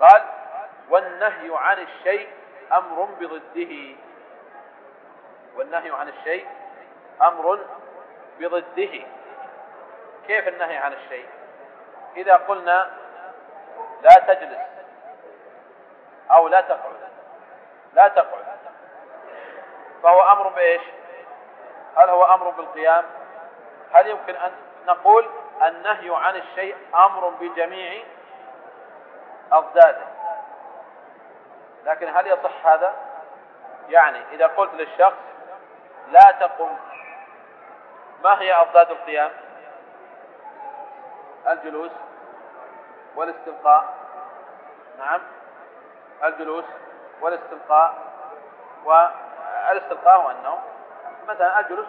قال والنهي عن الشيء أمر بضده. والنهي عن الشيء أمر بضده. كيف النهي عن الشيء؟ إذا قلنا لا تجلس أو لا تقعد لا تقعد فهو أمر بإيش؟ هل هو أمر بالقيام؟ هل يمكن أن نقول النهي عن الشيء أمر بجميع أضداده لكن هل يصح هذا؟ يعني إذا قلت للشخص لا تقم ما هي أضداد القيام؟ الجلوس والاستلقاء نعم. الجلوس والاستلقاء والاستلقاء هو النوم مثلا الجلوس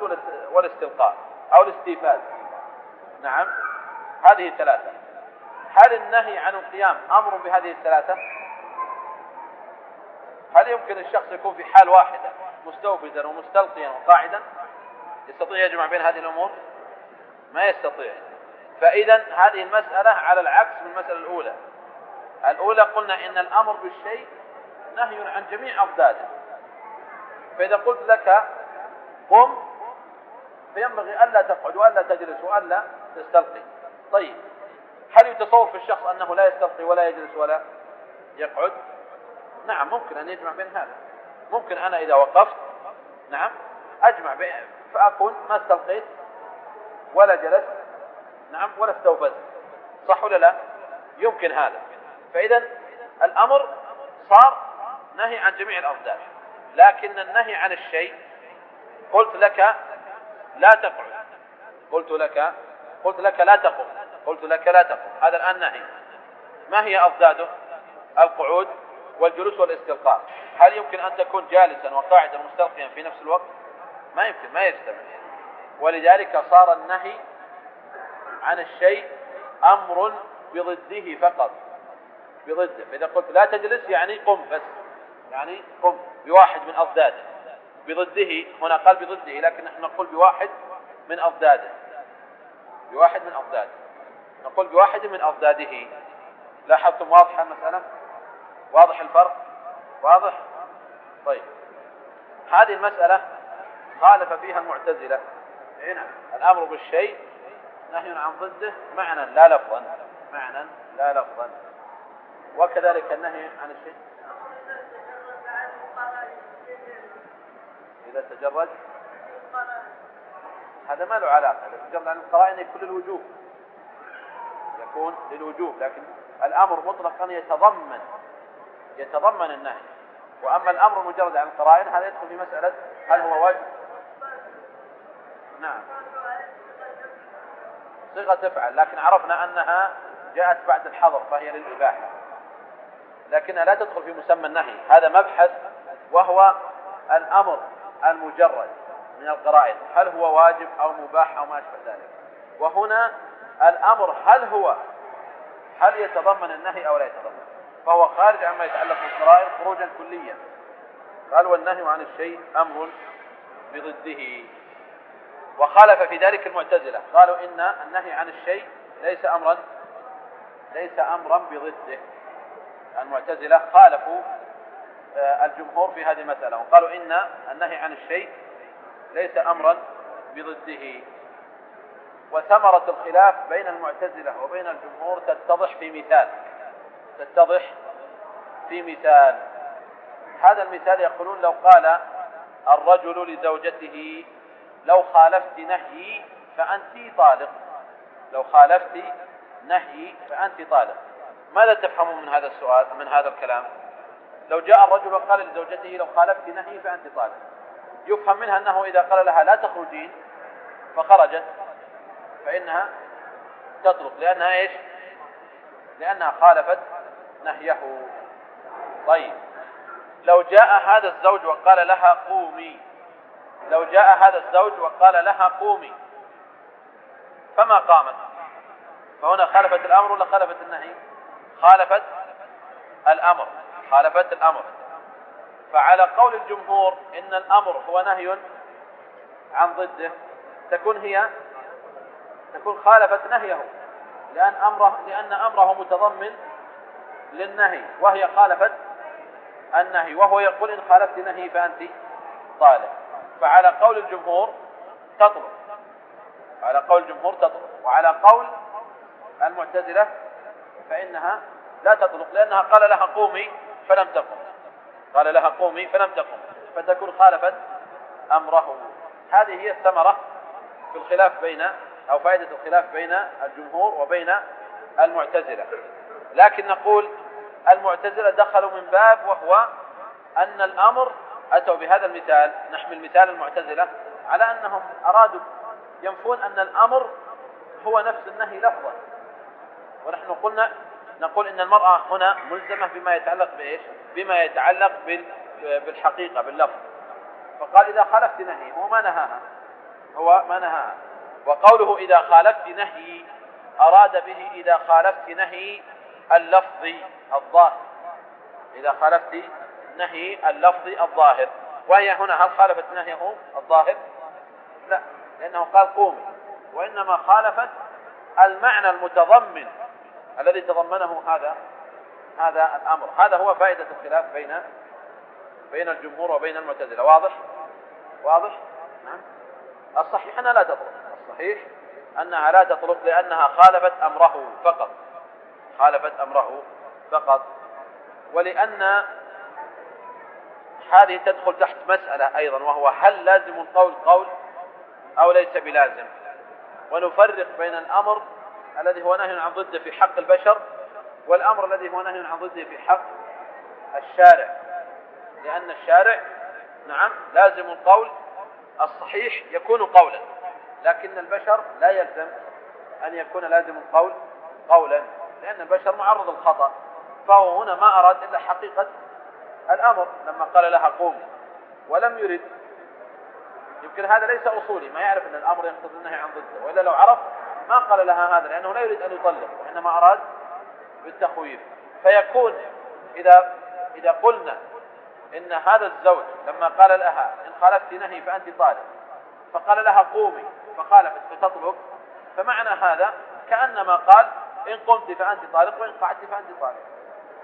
والاستلقاء أو الاستيفاز نعم. هذه ثلاثة. هل النهي عن القيام أمر بهذه الثلاثة؟ هل يمكن الشخص يكون في حال واحدة مستوفزا ومستلقيا وقاعدا؟ يستطيع يجمع بين هذه الأمور؟ ما يستطيع. فإذا هذه المسألة على العكس من المسألة الأولى. الأولى قلنا إن الأمر بالشيء نهي عن جميع أضداده. فإذا قلت لك قم فينبغي ألا تقعد وألا تجلس وألا تستلقي. طيب. هل يتصور في الشخص أنه لا يستلقي ولا يجلس ولا يقعد؟ نعم ممكن أن يجمع بين هذا. ممكن أنا إذا وقفت نعم أجمع بين فأكون ما استلقيت ولا جلست نعم ولا استوفزت صح ولا لا؟ يمكن هذا. فإذا الأمر صار نهي عن جميع الأضداد لكن النهي عن الشيء قلت لك لا تقعد. قلت لك قلت لك لا تقم قلت لك لا تقم هذا الآن نهي. ما هي أضداده القعود والجلوس والاستلقاء. هل يمكن أن تكون جالسا وقاعدا مستلقيا في نفس الوقت؟ ما يمكن ما يجتمع ولذلك صار النهي عن الشيء أمر بضده فقط. بضده. فإذا قلت لا تجلس يعني قم بس. يعني قم بواحد من أضداده بضده هنا قال بضده لكن نحن نقول بواحد من أضداده بواحد من أضداده نقول بواحد من أضداده لاحظتم واضحة المسألة؟ واضح الفرق؟ واضح؟ طيب. هذه المسألة خالف فيها المعتزلة. هنا الأمر بالشيء نهي عن ضده معنى لا لفظا. معنى لا لفظا. وكذلك النهي عن الشيء. إذا تجرد. هذا ما له علاقة. إذا تجرد عن القرائن يكون للوجوب يكون للوجوب لكن الأمر مطلقا يتضمن يتضمن النهي. وأما الأمر مجرد عن القرائن هذا يدخل في مسألة هل هو واجب؟ نعم. صيغة تفعل لكن عرفنا أنها جاءت بعد الحظر فهي للإباحة. لكنها لا تدخل في مسمى النهي هذا مبحث وهو الأمر المجرد من القرائن هل هو واجب أو مباح أو ما أشبه ذلك. وهنا الأمر هل هو هل يتضمن النهي أو لا يتضمن؟ فهو خارج عما يتعلق بالقرائن خروجا كليا. قال والنهي عن الشيء أمر بضده. وخالف في ذلك المعتزلة. قالوا إن النهي عن الشيء ليس أمرا ليس أمرا بضده. المعتزلة خالفوا آه، الجمهور في هذه المسألة. وقالوا إن النهي عن الشيء ليس أمرا بضده. وثمرة الخلاف بين المعتزلة وبين الجمهور تتضح في مثال. تتضح في مثال. هذا المثال يقولون لو قال الرجل لزوجته لو خالفت نهيي فأنت طالق. لو خالفت نهيي فأنت طالق. ماذا تفهمون من هذا السؤال من هذا الكلام؟ لو جاء الرجل وقال لزوجته لو خالفت نهيي فأنت طالق. يفهم منها أنه إذا قال لها لا تخرجين فخرجت. فإنها تطلق لأنها إيش؟ لأنها خالفت نهيه. طيب لو جاء هذا الزوج وقال لها قومي لو جاء هذا الزوج وقال لها قومي فما قامت؟ فهنا خالفت الأمر ولا خالفت النهي؟ خالفت الأمر خالفت الأمر. فعلى قول الجمهور إن الأمر هو نهي عن ضده تكون هي تكون خالفت نهيه لأن أمره لأن أمره متضمن للنهي وهي خالفت النهي وهو يقول إن خالفت نهي فأنت طالب. فعلى قول الجمهور تطلب على قول الجمهور تطلب وعلى قول المعتزلة فإنها لا تطلق لأنها قال لها قومي فلم تقم. قال لها قومي فلم تقم. فتكون خالفت أمره. هذه هي الثمرة في الخلاف بين أو فائدة الخلاف بين الجمهور وبين المعتزلة. لكن نقول المعتزلة دخلوا من باب وهو أن الأمر أتوا بهذا المثال نحمل مثال المعتزلة على أنهم أرادوا ينفون أن الأمر هو نفس النهي لفظا. ونحن قلنا نقول إن المرأة هنا ملزمة بما يتعلق بإيش؟ بما يتعلق بالحقيقة باللفظ. فقال إذا خالفت نهي هو ما نهاها هو ما نهاها. وقوله إذا خالفت نهي أراد به إذا خالفت نهي اللفظي الظاهر. إذا خالفت نهي اللفظي الظاهر. وهي هنا هل خالفت نهيه الظاهر؟ لا لأنه قال قومي وإنما خالفت المعنى المتضمن الذي تضمنه هذا هذا الأمر. هذا هو فائدة الخلاف بين بين الجمهور وبين المعتزلة. واضح؟ واضح؟ نعم. الصحيح أنها لا تطلق الصحيح أنها لا تطلق لأنها خالفت أمره فقط. خالفت أمره فقط. ولأن هذه تدخل تحت مسألة أيضا وهو هل لازم القول قول أو ليس بلازم؟ ونفرق بين الأمر الذي هو نهي عن ضده في حق البشر والأمر الذي هو نهي عن ضده في حق الشارع. لأن الشارع نعم لازم القول الصحيح يكون قولا. لكن البشر لا يلزم أن يكون لازم القول قولا لأن البشر معرض الخطأ فهو هنا ما أراد إلا حقيقة الأمر. لما قال لها قومي ولم يرد يمكن هذا ليس أصولي ما يعرف أن الأمر يقتضي النهي عن ضده. وإلا لو عرف ما قال لها هذا لأنه لا يريد أن يطلق وإنما أراد بالتخويف. فيكون إذا إذا قلنا إن هذا الزوج لما قال لها إن خالفت نهي فأنت طالب فقال لها قومي فخالفت فتطلق فمعنى هذا كأنما قال إن قمت فأنت طالق وإن قعدت فأنت طالق.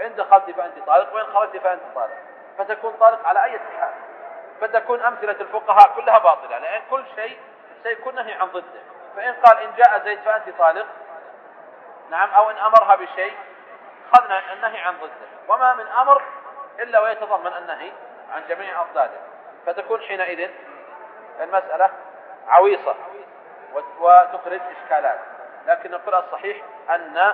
إن دخلت فأنت طالق وإن خرجت فأنت طالق. فتكون طالق على أي حال فتكون أمثلة الفقهاء كلها باطلة لأن كل شيء سيكون نهي عن ضده. فإن قال إن جاء زيد فأنت طالق نعم أو إن أمرها بشيء خذنا النهي عن ضده. وما من أمر إلا ويتضمن النهي عن جميع أضداده. فتكون حينئذ المسألة عويصة وتخرج إشكالات. لكن نقول الصحيح أن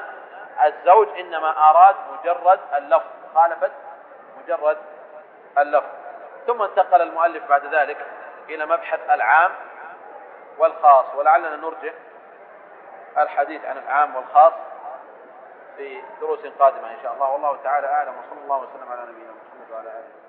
الزوج إنما أراد مجرد اللفظ خالفت مجرد اللفظ. ثم انتقل المؤلف بعد ذلك إلى مبحث العام والخاص ولعلنا نرجع الحديث عن العام والخاص في دروس قادمة إن شاء الله. والله تعالى أعلم وصلى الله وسلم على نبينا محمد وعلى آله.